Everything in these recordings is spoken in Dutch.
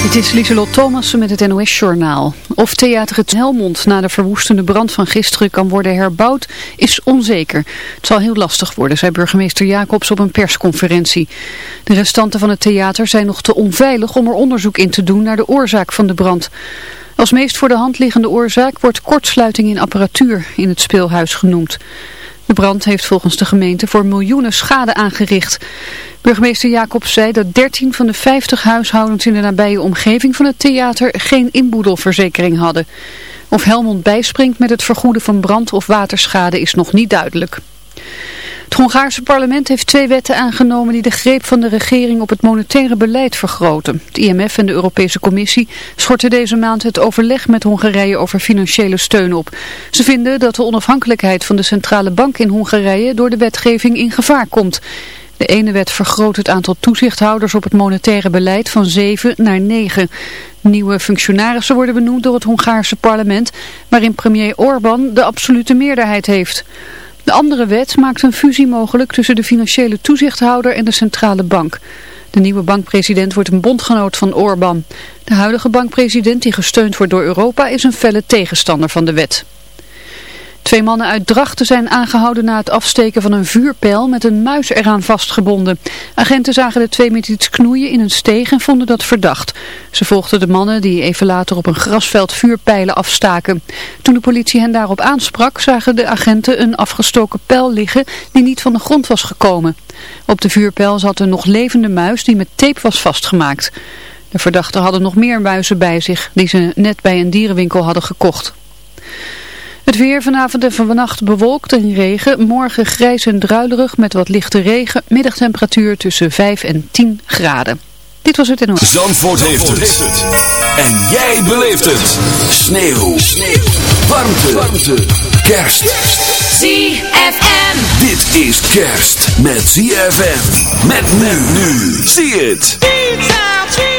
Het is Lieselot Thomassen met het NOS-journaal. Of theater het Helmond na de verwoestende brand van gisteren kan worden herbouwd, is onzeker. Het zal heel lastig worden, zei burgemeester Jacobs op een persconferentie. De restanten van het theater zijn nog te onveilig om er onderzoek in te doen naar de oorzaak van de brand. Als meest voor de hand liggende oorzaak wordt kortsluiting in apparatuur in het speelhuis genoemd. De brand heeft volgens de gemeente voor miljoenen schade aangericht. Burgemeester Jacobs zei dat 13 van de 50 huishoudens in de nabije omgeving van het theater geen inboedelverzekering hadden. Of Helmond bijspringt met het vergoeden van brand- of waterschade is nog niet duidelijk. Het Hongaarse parlement heeft twee wetten aangenomen die de greep van de regering op het monetaire beleid vergroten. Het IMF en de Europese Commissie schorten deze maand het overleg met Hongarije over financiële steun op. Ze vinden dat de onafhankelijkheid van de centrale bank in Hongarije door de wetgeving in gevaar komt. De ene wet vergroot het aantal toezichthouders op het monetaire beleid van 7 naar 9. Nieuwe functionarissen worden benoemd door het Hongaarse parlement, waarin premier Orbán de absolute meerderheid heeft. De andere wet maakt een fusie mogelijk tussen de financiële toezichthouder en de centrale bank. De nieuwe bankpresident wordt een bondgenoot van Orbán. De huidige bankpresident, die gesteund wordt door Europa, is een felle tegenstander van de wet. Twee mannen uit Drachten zijn aangehouden na het afsteken van een vuurpijl met een muis eraan vastgebonden. Agenten zagen de twee met iets knoeien in een steeg en vonden dat verdacht. Ze volgden de mannen die even later op een grasveld vuurpijlen afstaken. Toen de politie hen daarop aansprak zagen de agenten een afgestoken pijl liggen die niet van de grond was gekomen. Op de vuurpijl zat een nog levende muis die met tape was vastgemaakt. De verdachten hadden nog meer muizen bij zich die ze net bij een dierenwinkel hadden gekocht. Het weer vanavond en vannacht bewolkt en regen. Morgen grijs en druilerig met wat lichte regen. Middagtemperatuur tussen 5 en 10 graden. Dit was het en Zandvoort, heeft, het. En jij beleeft het. Sneeuw. Sneeuw. Warmte. Warmte. Kerst. ZFM. Dit is kerst met ZFM. Met men nu. Zie het. 1975,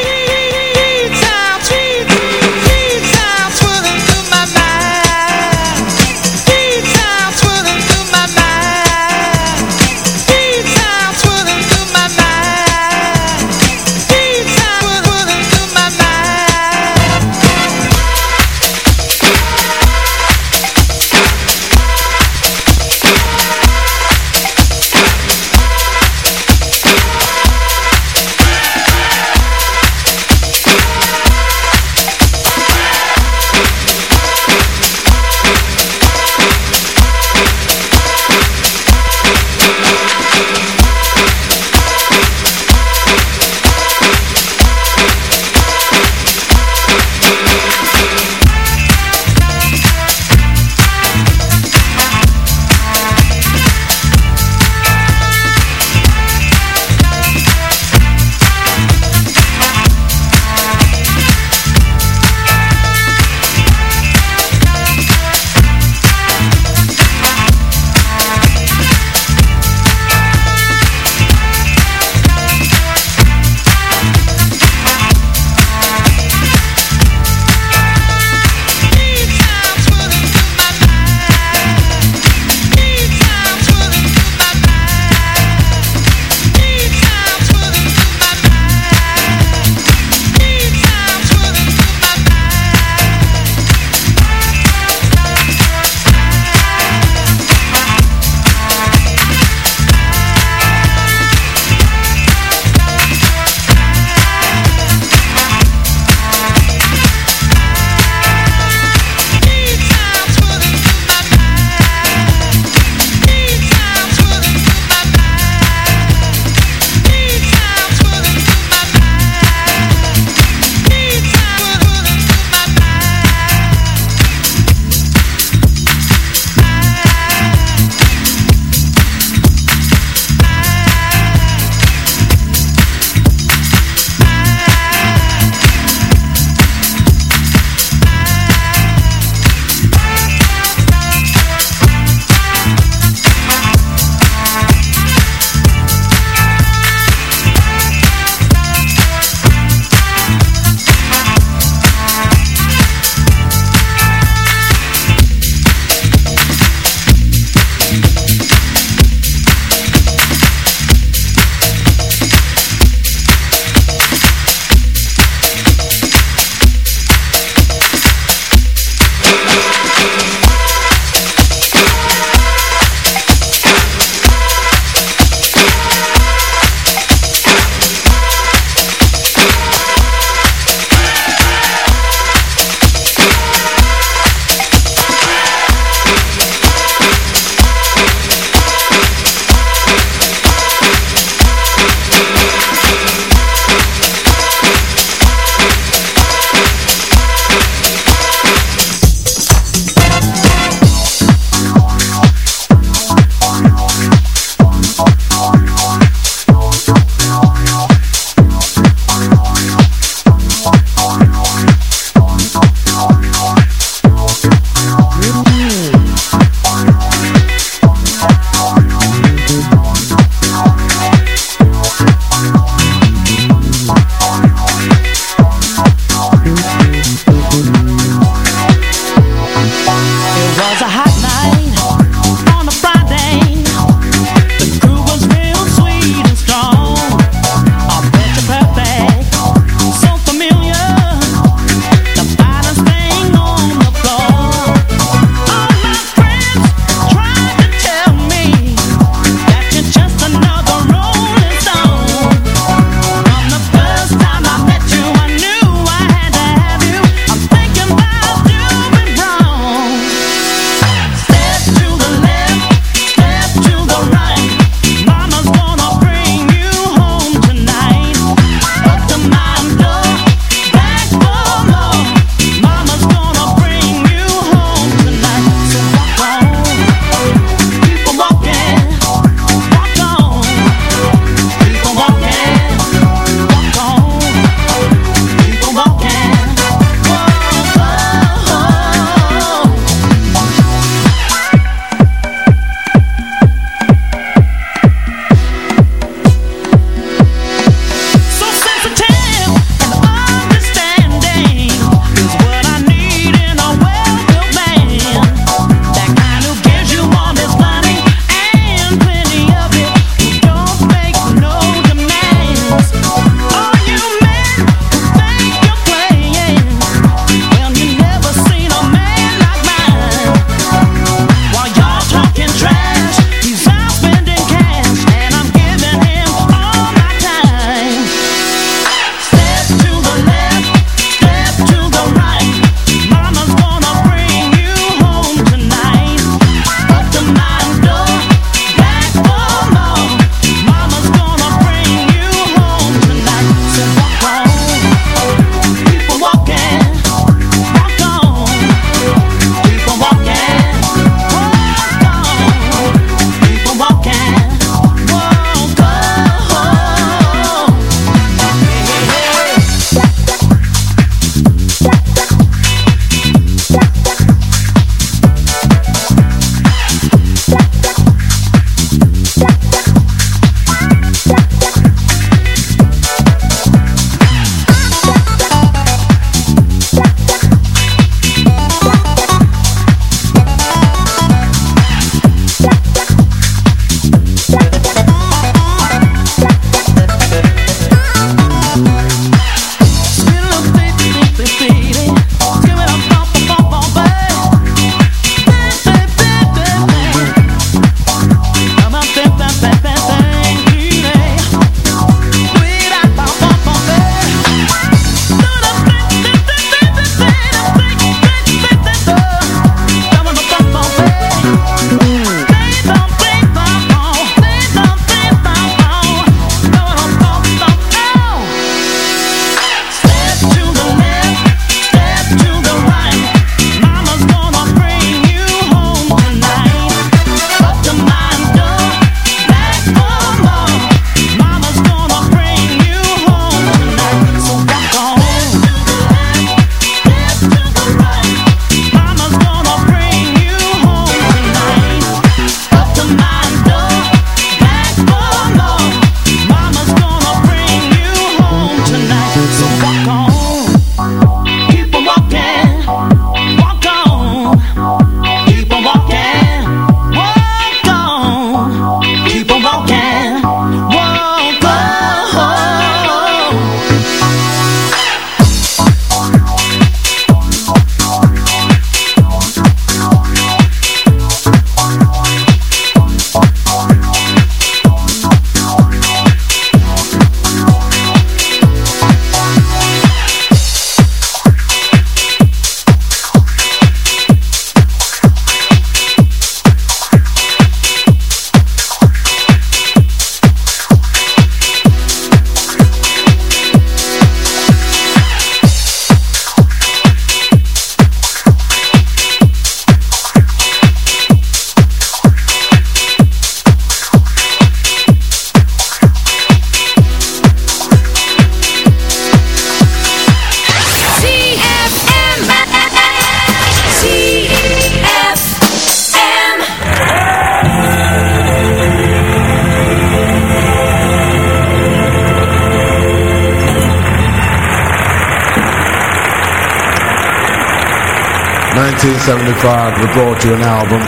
album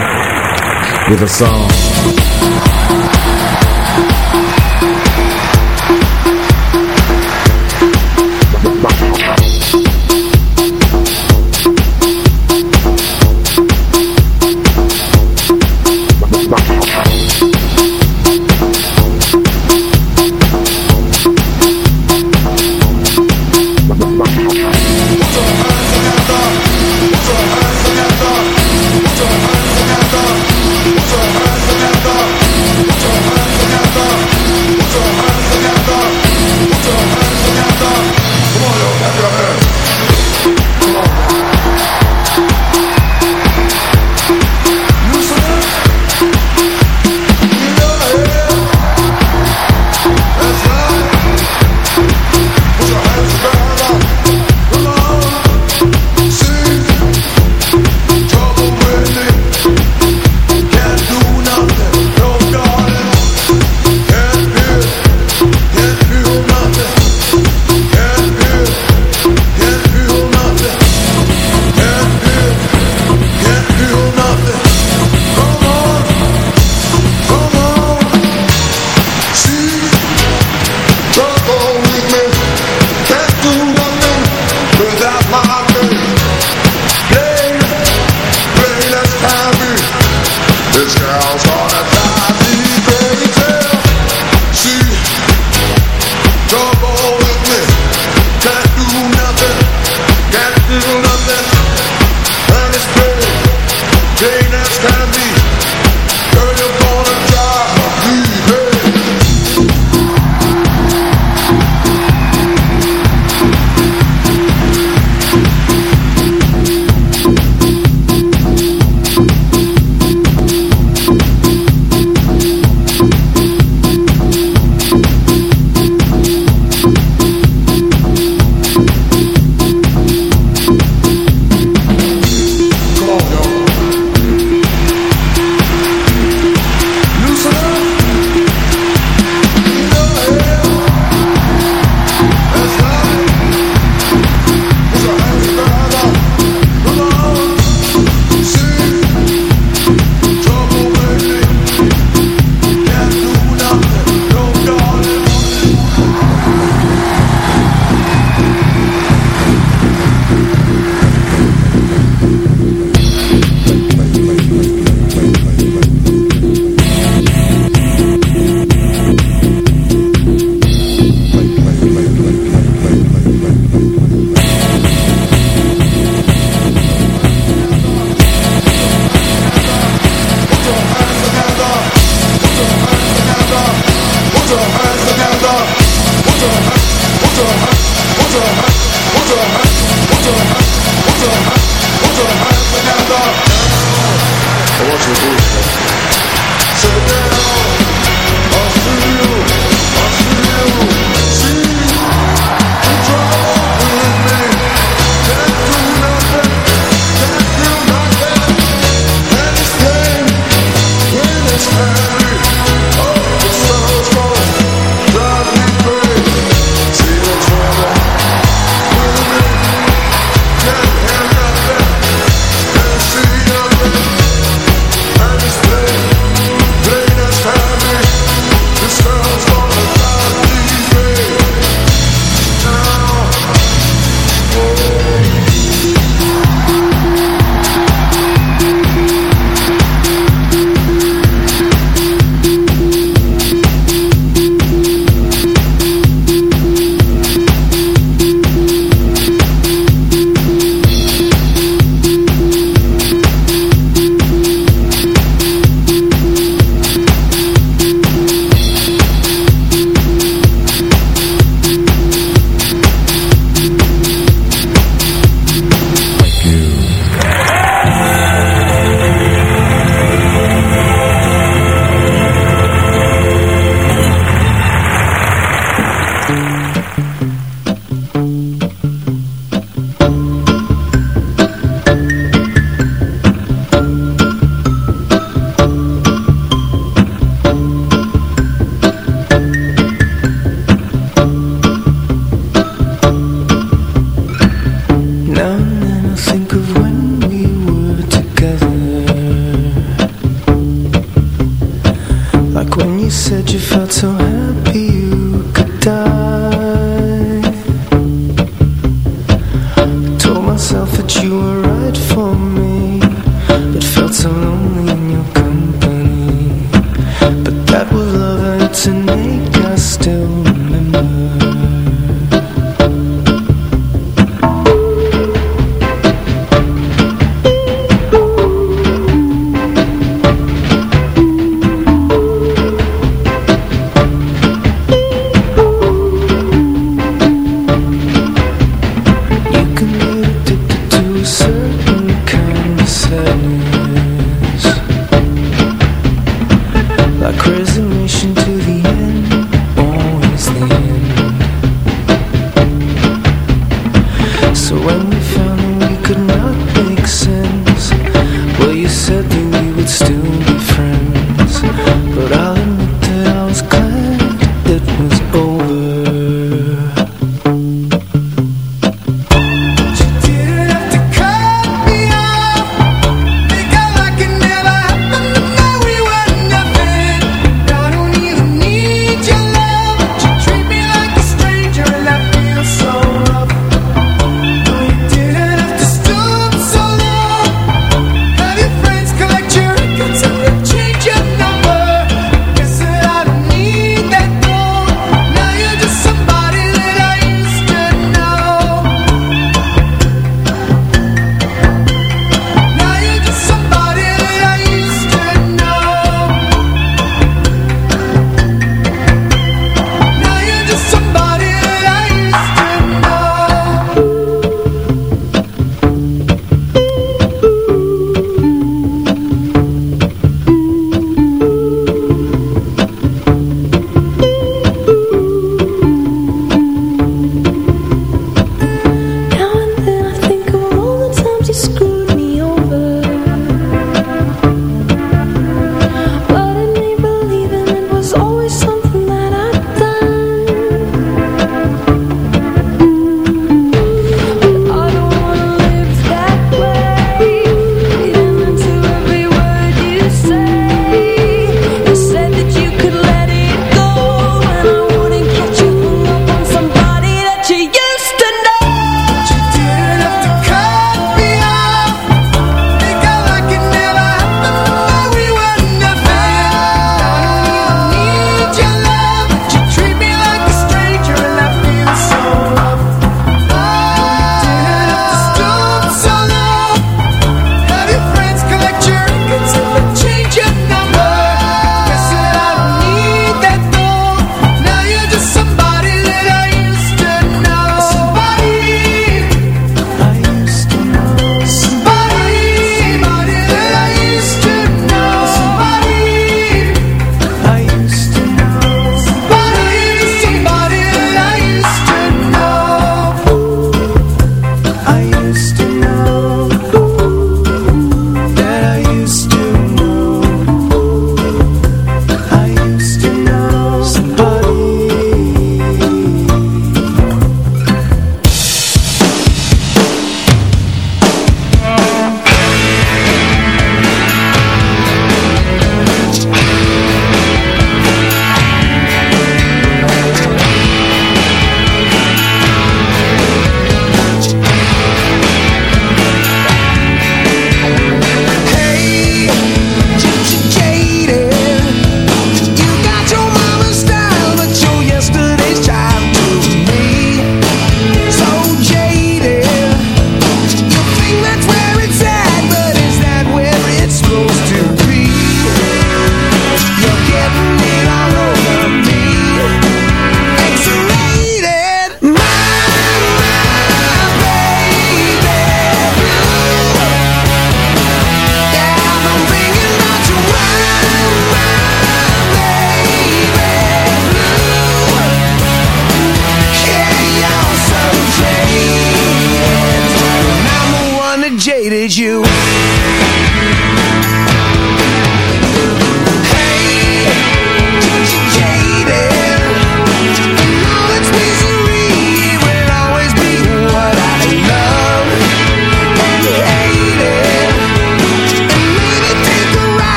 with a song.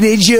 Did you.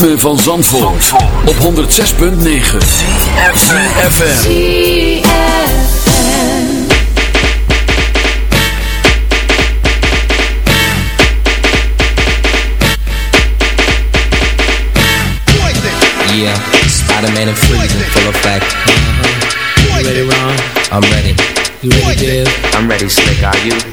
van Zandvoort, op 106.9 CFFM Yeah, Spider-Man and Freezing, full effect uh-huh. You ready, Ron? I'm ready You ready, Dave? I'm ready, Slick, are you?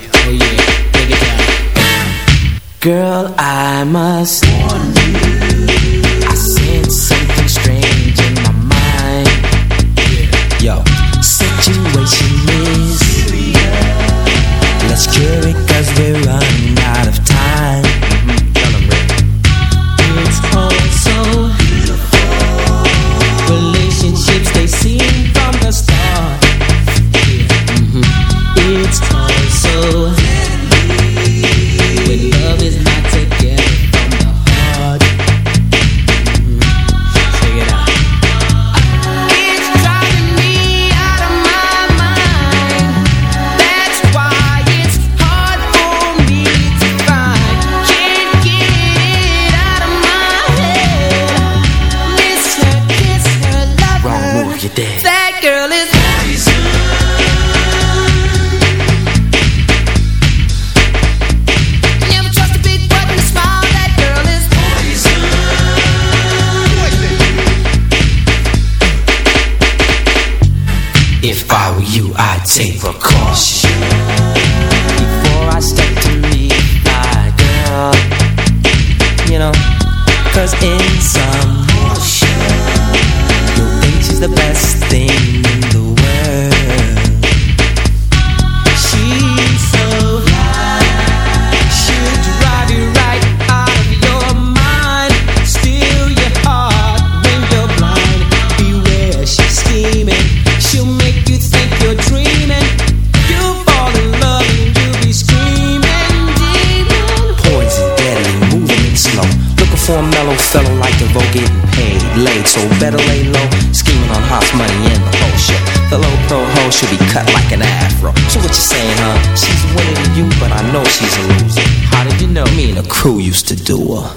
the crew used to do. Uh,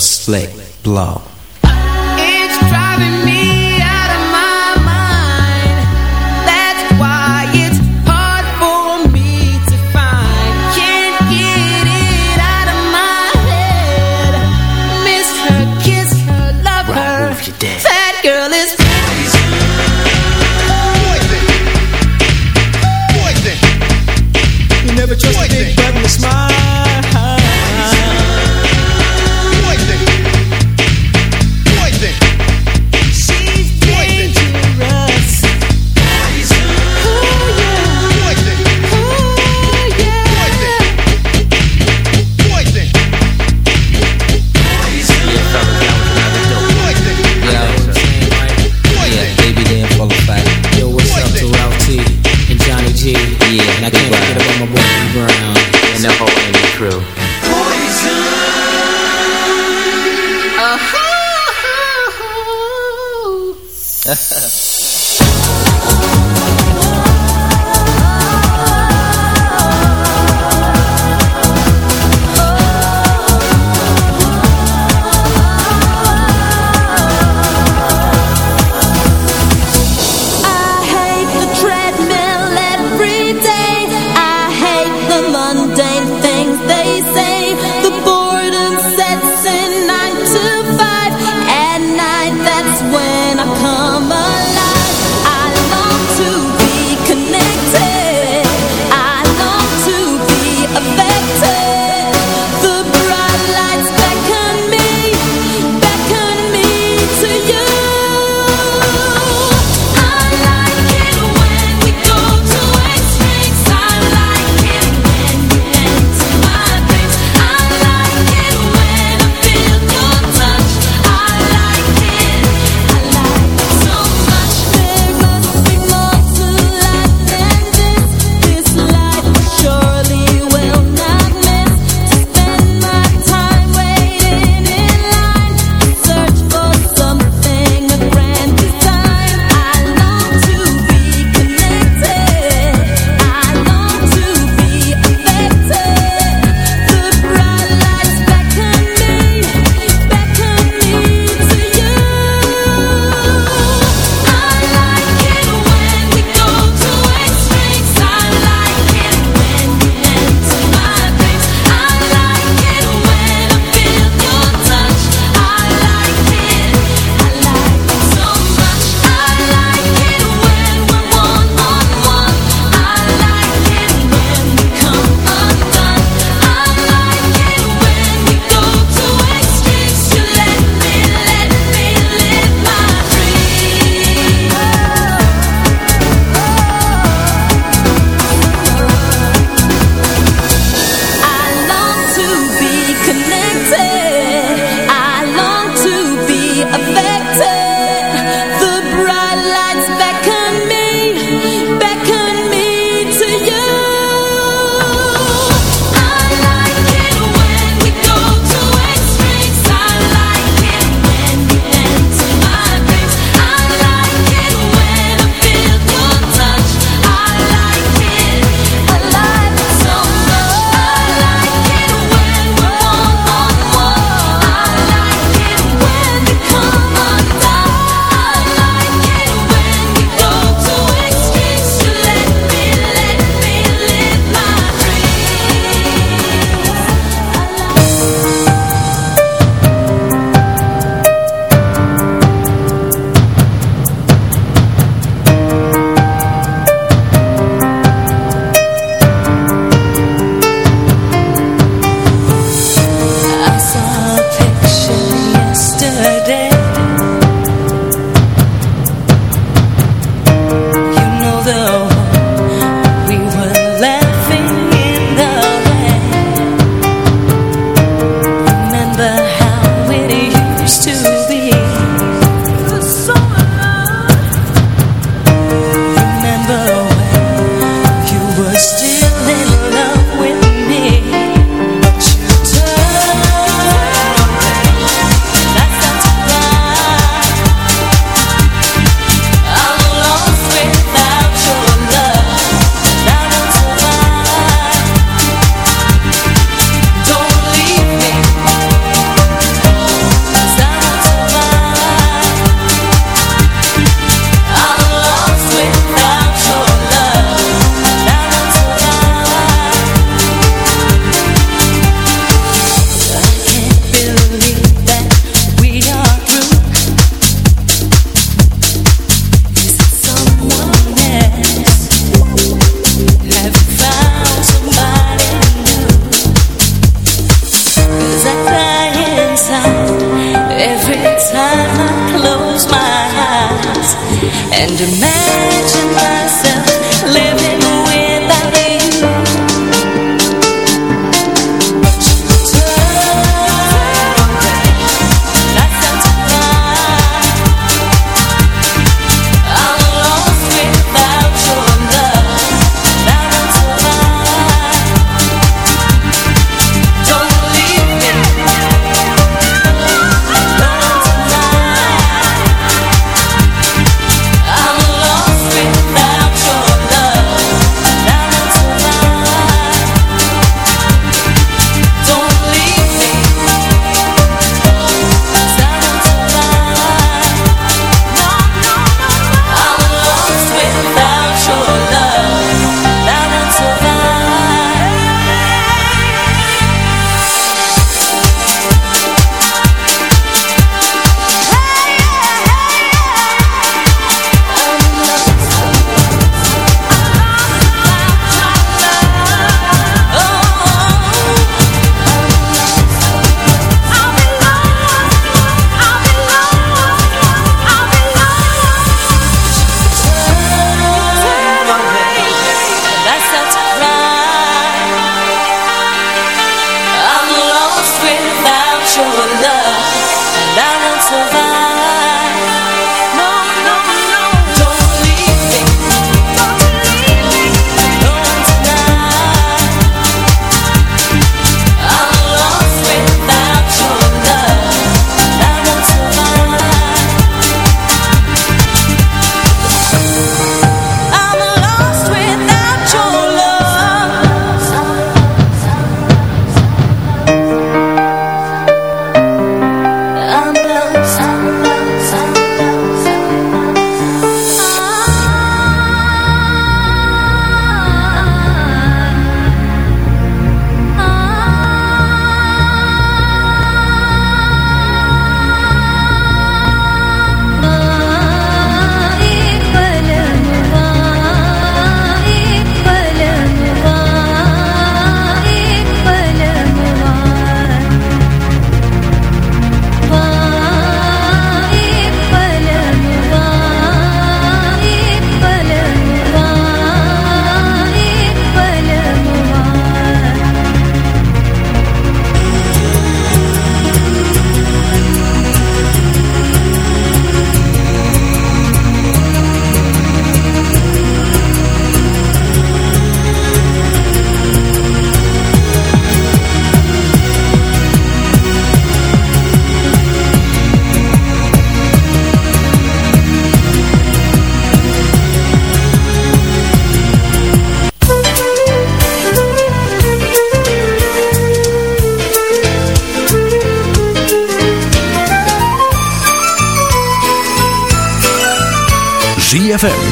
slick blow.